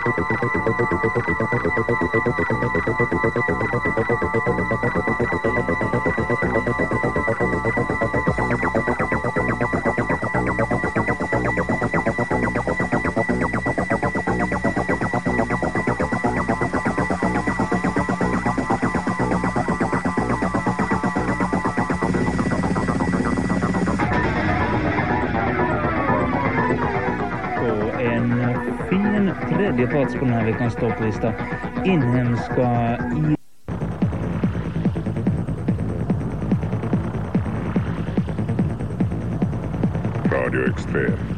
på en fin tredje plats på den här veckans topplista. Inhemska Radio Extrem.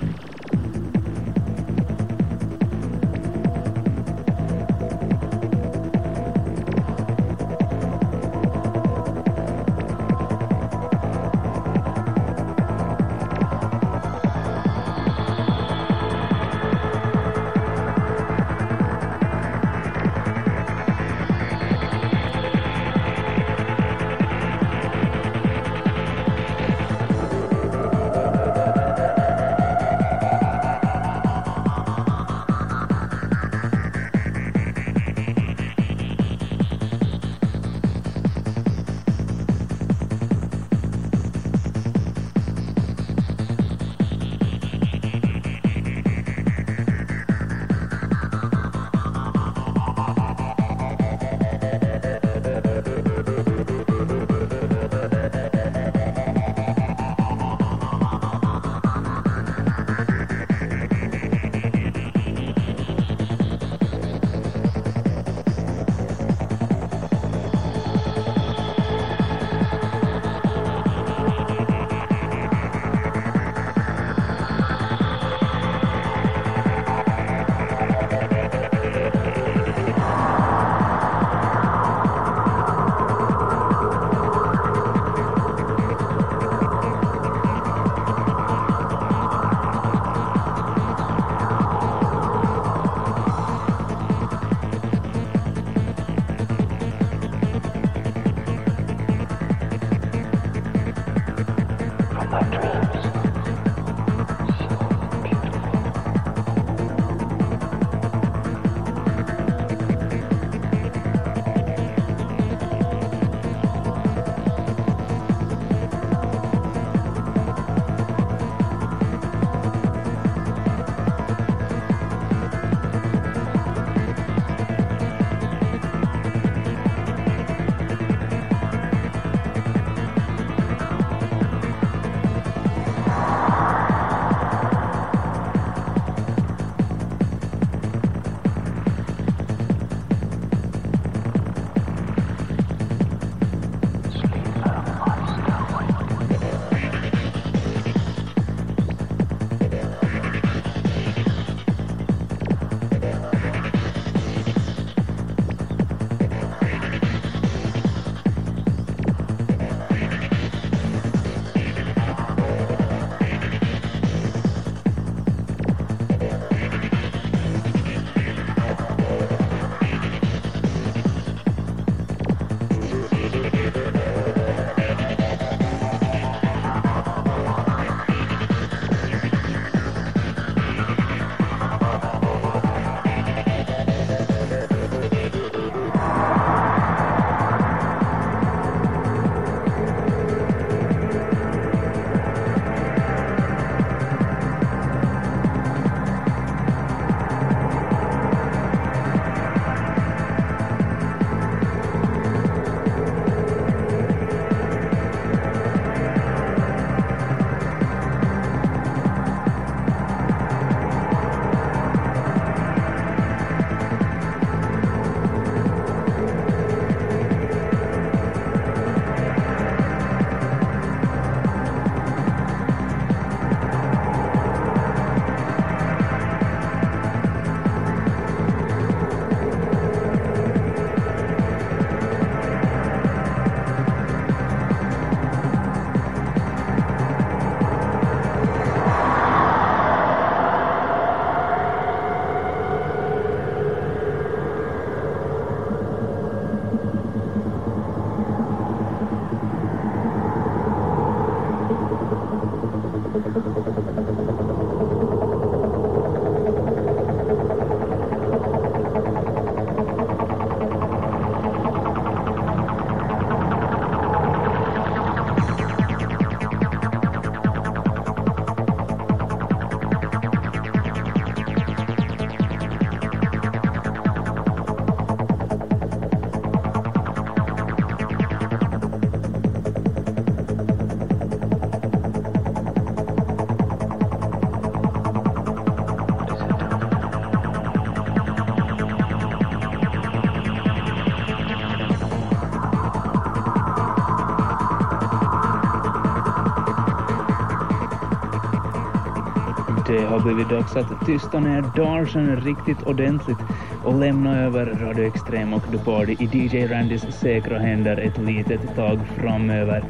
Har blivit dags att tysta ner Darsen riktigt ordentligt och lämna över Radio Extrem och The Party i DJ Randys säkra händer ett litet tag framöver.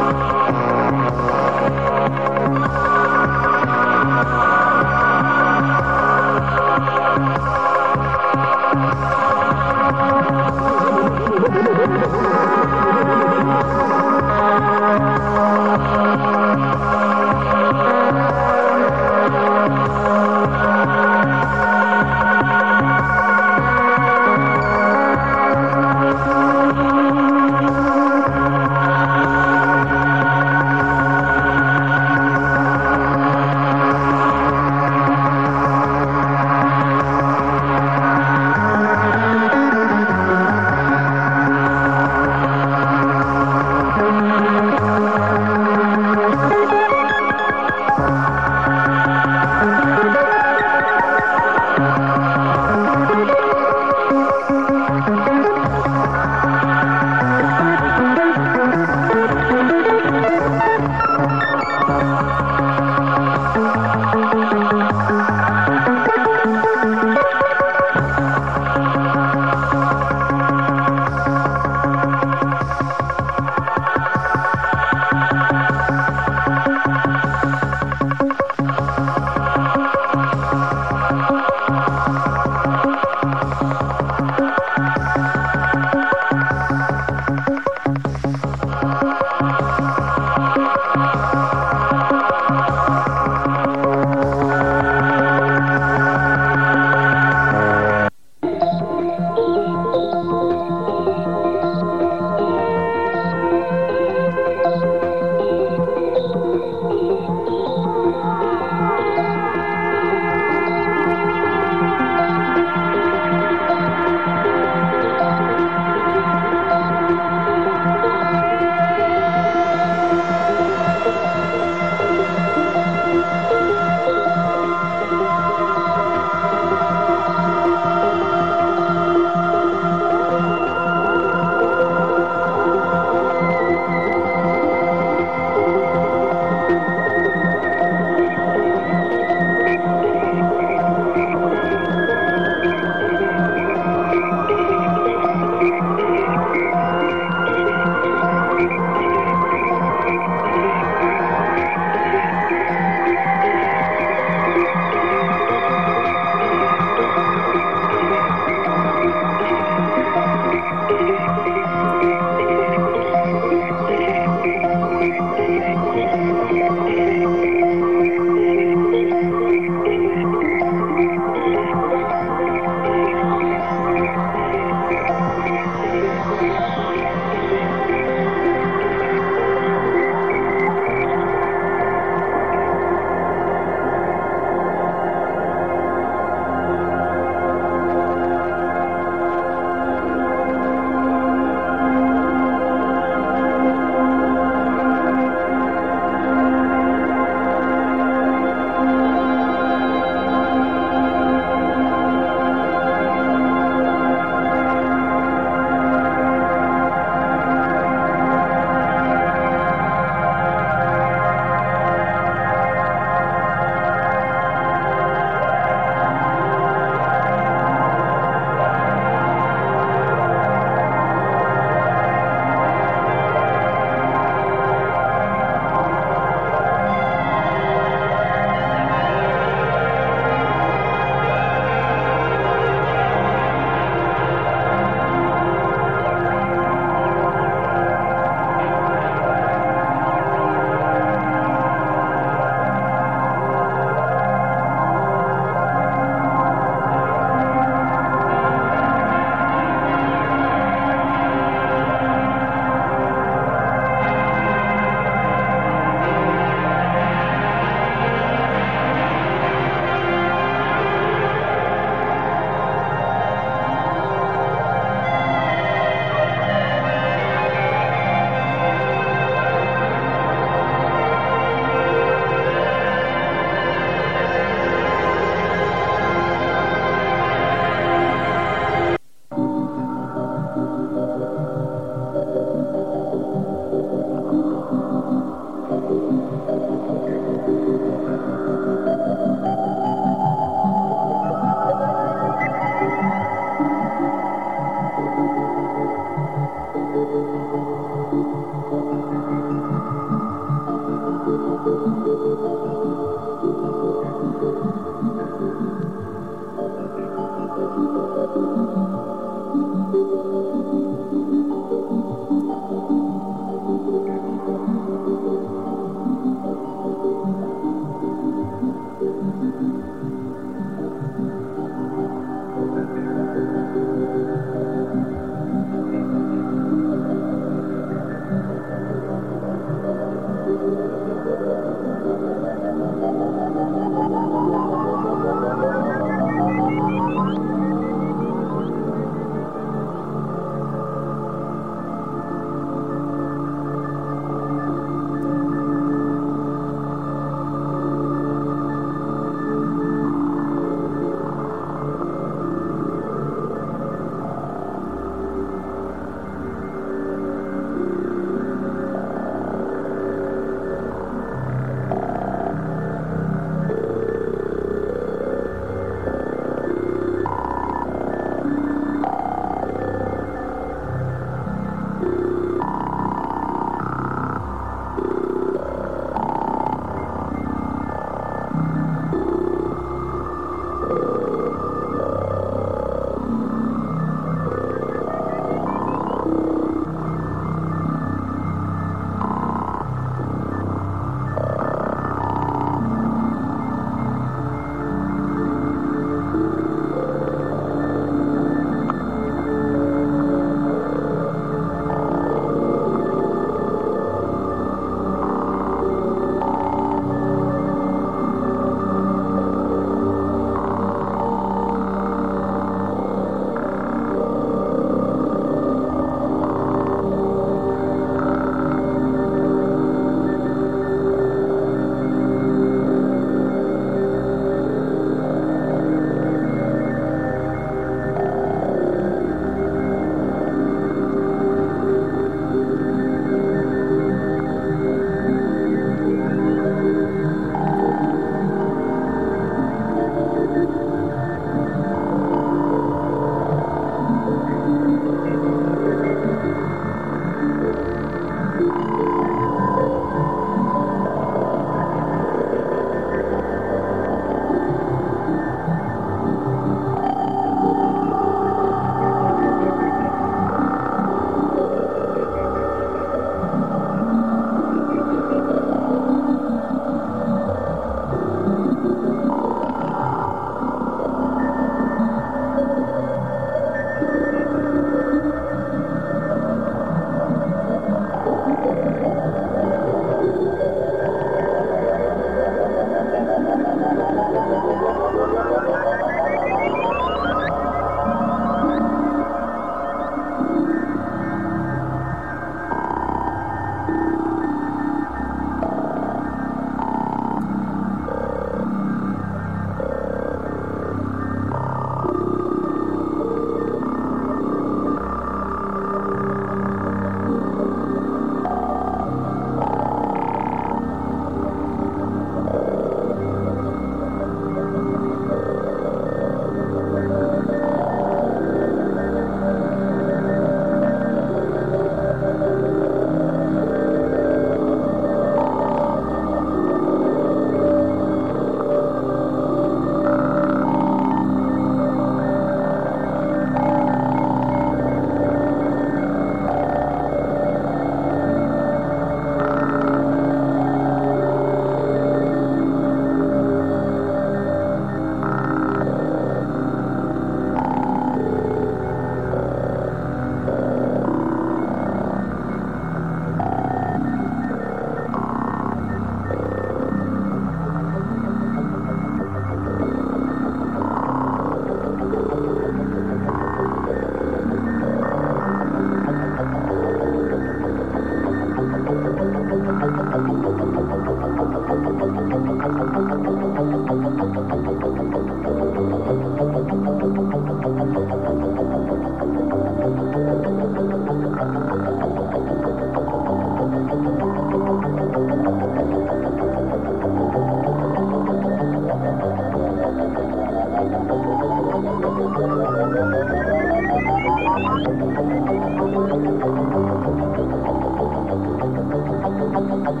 Thank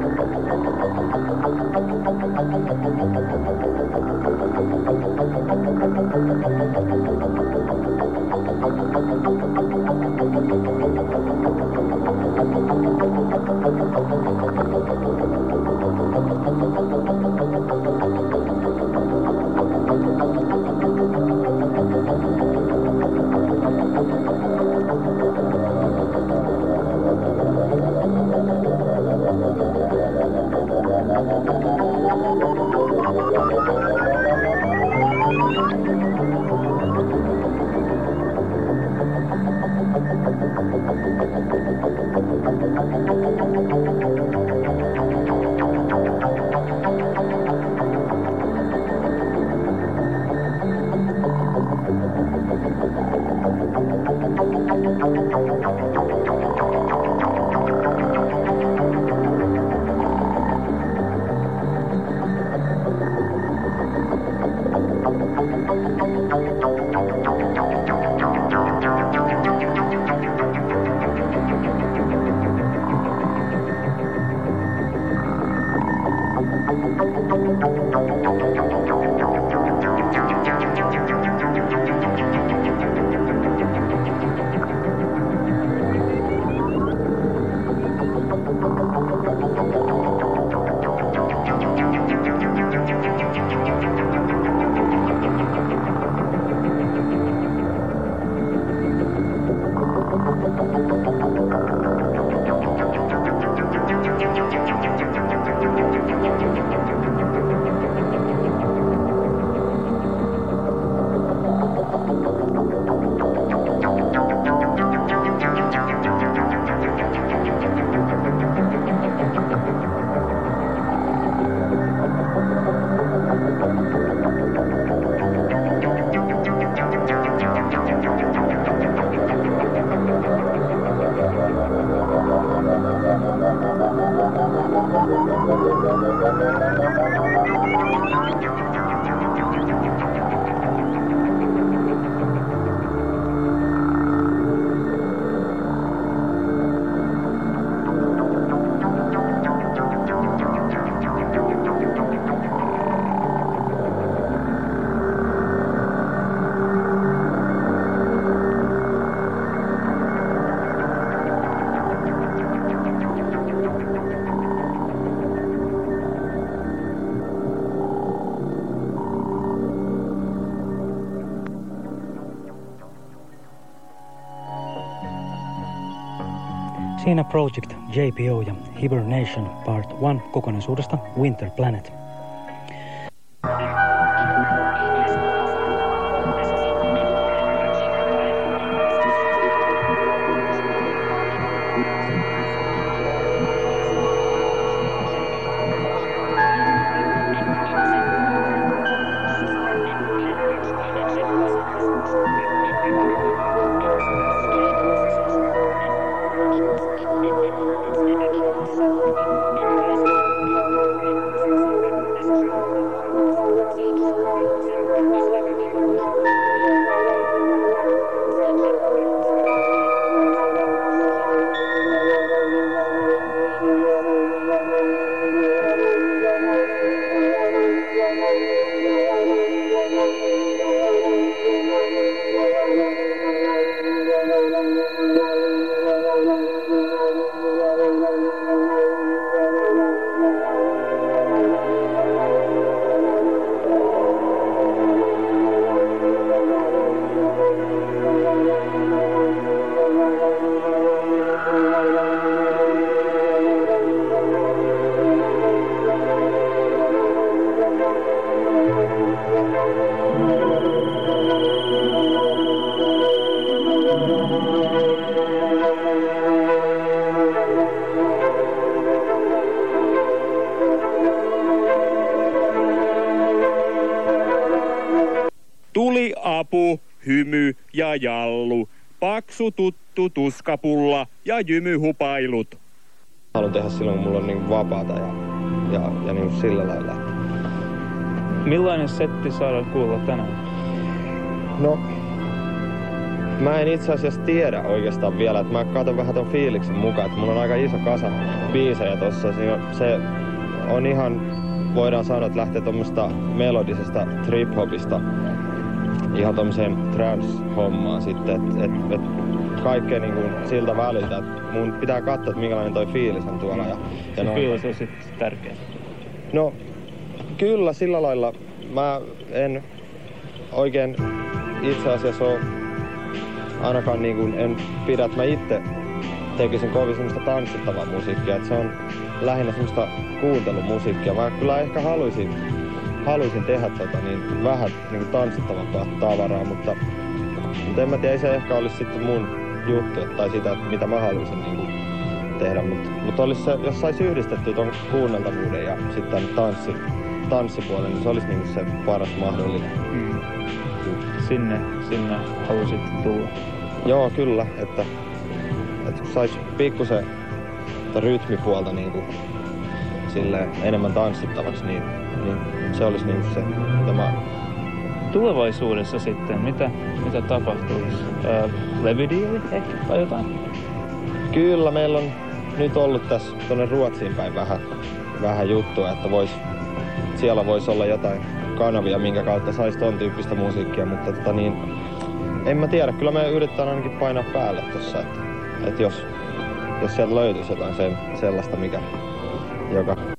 you. Siinä Project, JPO ja Hibernation Part 1 kokonaisuudesta Winter Planet. Hymy ja jallu, paksu tuttu tuskapulla ja jymyhupailut. Haluan tehdä silloin, kun mulla on niin vapaata ja, ja, ja niin sillä lailla. Millainen setti saadaan kuulla tänään? No, mä en itse asiassa tiedä oikeastaan vielä, että mä katson vähän ton fiiliksen mukaan, että mulla on aika iso kasa biisejä tossa. Se on ihan, voidaan sanoa, että lähtee tuommoista melodisesta trip-hopista ihan tommoseen trance-hommaan sitten, että et, et kaikkea niin kuin siltä väliltä, että mun pitää katsoa, että minkälainen toi fiilis on tuolla. Ja, Se ja fiilis on sitten tärkeä. No, kyllä sillä lailla mä en oikein itse asiassa ole ainakaan niin kuin en pidä, että mä itse tekisin kovin semmoista tanssittavaa musiikkia, että se on lähinnä semmoista kuuntelumusiikkia. Mä kyllä ehkä haluaisin, haluaisin tehdä tota niin vähän niin kuin tanssittavampaa tavaraa, mutta, mutta en mä tiedä, ei se ehkä olisi sitten mun juttu, tai sitä, että mitä mä haluaisin niin kuin tehdä, mutta mut olisi se, jos saisi yhdistettyä ton kuunneltavuuden ja sitten tanssi, tanssipuolen, niin se olisi niin se paras mahdollinen. Mm. Sinne, sinne halusit tulla. Joo, kyllä, että, että kun saisi pikkusen tätä rytmipuolta niin kuin, sille enemmän tanssittavaksi, niin, niin se olisi niin se, mitä mä Tulevaisuudessa sitten, mitä, mitä tapahtuisi? Öö, levydiili ehkä tai jotain? Kyllä, meillä on nyt ollut tässä tuonne Ruotsiin päin vähän, vähän juttua, että vois, siellä voisi olla jotain kanavia, minkä kautta saisi ton tyyppistä musiikkia, mutta tota niin, en mä tiedä, kyllä me yritetään ainakin painaa päälle tossa, että, että jos, jos sieltä löytyisi jotain sen, sellaista, mikä, joka